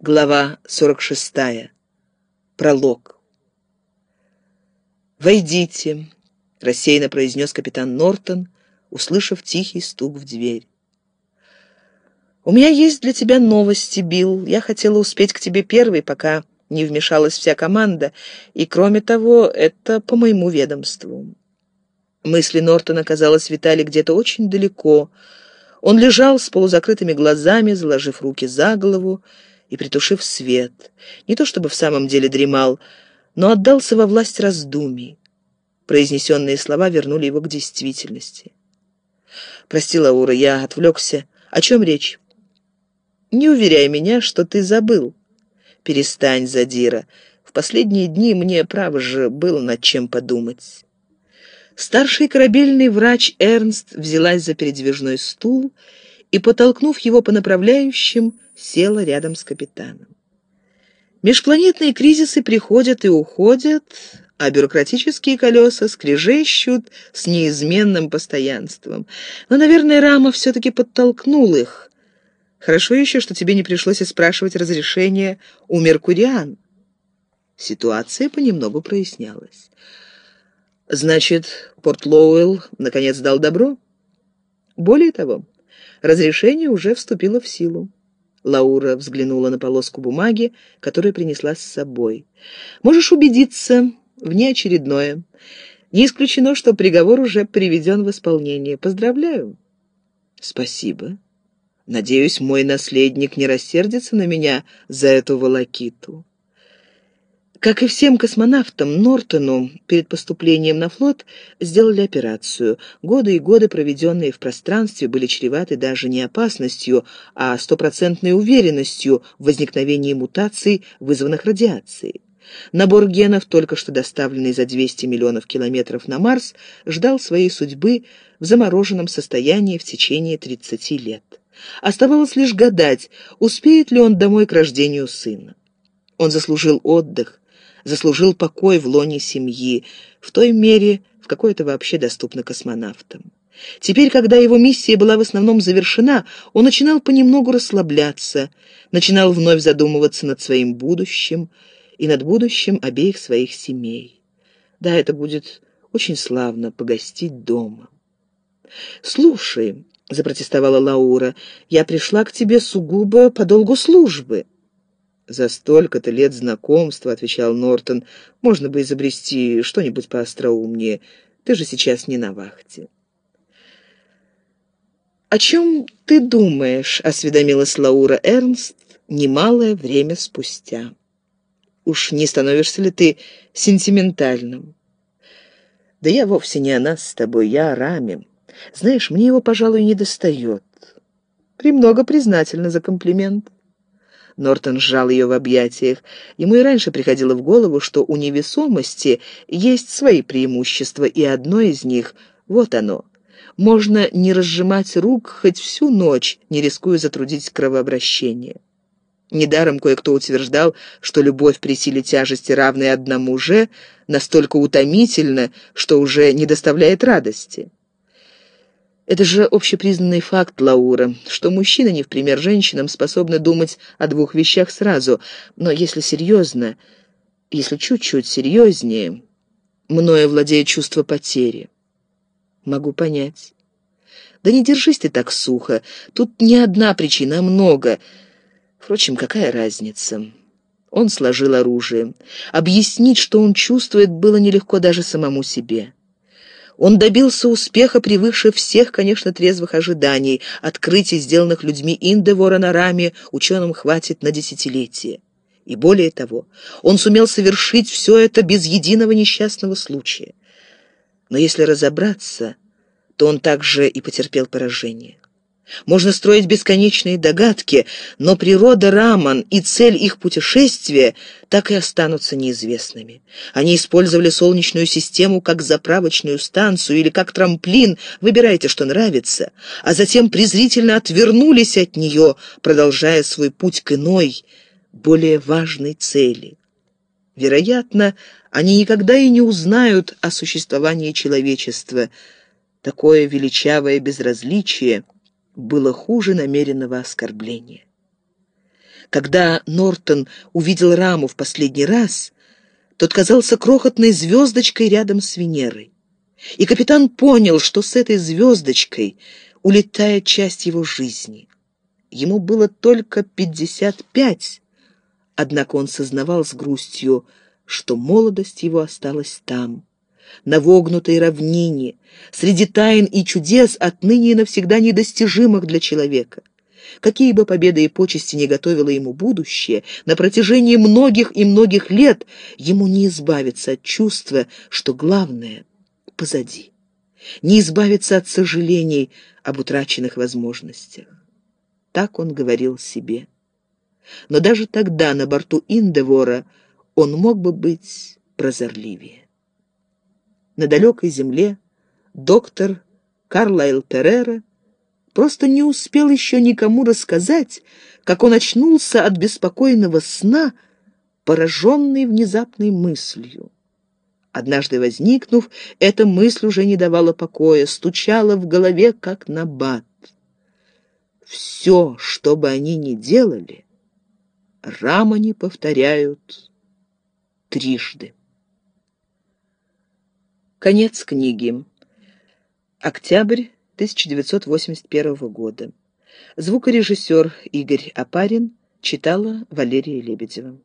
Глава 46. Пролог. «Войдите», — рассеянно произнес капитан Нортон, услышав тихий стук в дверь. «У меня есть для тебя новости, Билл. Я хотела успеть к тебе первой, пока не вмешалась вся команда, и, кроме того, это по моему ведомству». Мысли Нортона, казалось, витали где-то очень далеко. Он лежал с полузакрытыми глазами, заложив руки за голову, и притушив свет. Не то чтобы в самом деле дремал, но отдался во власть раздумий. Произнесенные слова вернули его к действительности. «Прости, Лаура, я отвлекся. О чем речь?» «Не уверяй меня, что ты забыл». «Перестань, Задира. В последние дни мне, право же, было над чем подумать». Старший корабельный врач Эрнст взялась за передвижной стул и, потолкнув его по направляющим, села рядом с капитаном. Межпланетные кризисы приходят и уходят, а бюрократические колеса скрежещут с неизменным постоянством. Но, наверное, Рама все-таки подтолкнул их. Хорошо еще, что тебе не пришлось спрашивать разрешения у Меркуриан. Ситуация понемногу прояснялась. Значит, Порт Лоуэлл наконец дал добро? Более того, разрешение уже вступило в силу. Лаура взглянула на полоску бумаги, которую принесла с собой. «Можешь убедиться в неочередное. Не исключено, что приговор уже приведен в исполнение. Поздравляю». «Спасибо. Надеюсь, мой наследник не рассердится на меня за эту волокиту». Как и всем космонавтам, Нортону перед поступлением на флот сделали операцию. Годы и годы, проведенные в пространстве, были чреваты даже не опасностью, а стопроцентной уверенностью в возникновении мутаций, вызванных радиацией. Набор генов, только что доставленный за 200 миллионов километров на Марс, ждал своей судьбы в замороженном состоянии в течение 30 лет. Оставалось лишь гадать, успеет ли он домой к рождению сына. Он заслужил отдых, заслужил покой в лоне семьи, в той мере, в какой это вообще доступно космонавтам. Теперь, когда его миссия была в основном завершена, он начинал понемногу расслабляться, начинал вновь задумываться над своим будущим и над будущим обеих своих семей. Да, это будет очень славно погостить дома. «Слушай», — запротестовала Лаура, — «я пришла к тебе сугубо по долгу службы». «За столько-то лет знакомства», — отвечал Нортон, — «можно бы изобрести что-нибудь поостроумнее. Ты же сейчас не на вахте». «О чем ты думаешь?» — осведомилась Лаура Эрнст немалое время спустя. «Уж не становишься ли ты сентиментальным?» «Да я вовсе не о нас с тобой, я о Раме. Знаешь, мне его, пожалуй, не достает. Премного признательна за комплимент». Нортон сжал ее в объятиях. Ему и раньше приходило в голову, что у невесомости есть свои преимущества, и одно из них — вот оно. Можно не разжимать рук хоть всю ночь, не рискуя затрудить кровообращение. Недаром кое-кто утверждал, что любовь при силе тяжести, равной одному же, настолько утомительна, что уже не доставляет радости. Это же общепризнанный факт, Лаура, что мужчины, не в пример женщинам, способны думать о двух вещах сразу. Но если серьезно, если чуть-чуть серьезнее, мною владеет чувство потери. Могу понять. Да не держись ты так сухо. Тут не одна причина, а много. Впрочем, какая разница? Он сложил оружие. Объяснить, что он чувствует, было нелегко даже самому себе. Он добился успеха, превыше всех, конечно, трезвых ожиданий. Открытий, сделанных людьми Индевора на раме, ученым хватит на десятилетия. И более того, он сумел совершить все это без единого несчастного случая. Но если разобраться, то он также и потерпел поражение. Можно строить бесконечные догадки, но природа Раман и цель их путешествия так и останутся неизвестными. Они использовали Солнечную систему как заправочную станцию или как трамплин, выбирайте, что нравится, а затем презрительно отвернулись от нее, продолжая свой путь к иной, более важной цели. Вероятно, они никогда и не узнают о существовании человечества. Такое величавое безразличие — было хуже намеренного оскорбления. Когда Нортон увидел раму в последний раз, тот казался крохотной звездочкой рядом с Венерой. И капитан понял, что с этой звездочкой улетает часть его жизни. Ему было только пятьдесят пять, однако он сознавал с грустью, что молодость его осталась там, на вогнутой равнине, среди тайн и чудес, отныне и навсегда недостижимых для человека. Какие бы победы и почести не готовило ему будущее, на протяжении многих и многих лет ему не избавиться от чувства, что главное позади, не избавиться от сожалений об утраченных возможностях. Так он говорил себе. Но даже тогда на борту Индевора он мог бы быть прозорливее. На далекой земле доктор Карлайл Террера просто не успел еще никому рассказать, как он очнулся от беспокойного сна, пораженный внезапной мыслью. Однажды возникнув, эта мысль уже не давала покоя, стучала в голове, как набат. Все, что бы они ни делали, рамани повторяют трижды. Конец книги. Октябрь 1981 года. Звукорежиссер Игорь Апарин читала Валерия Лебедева.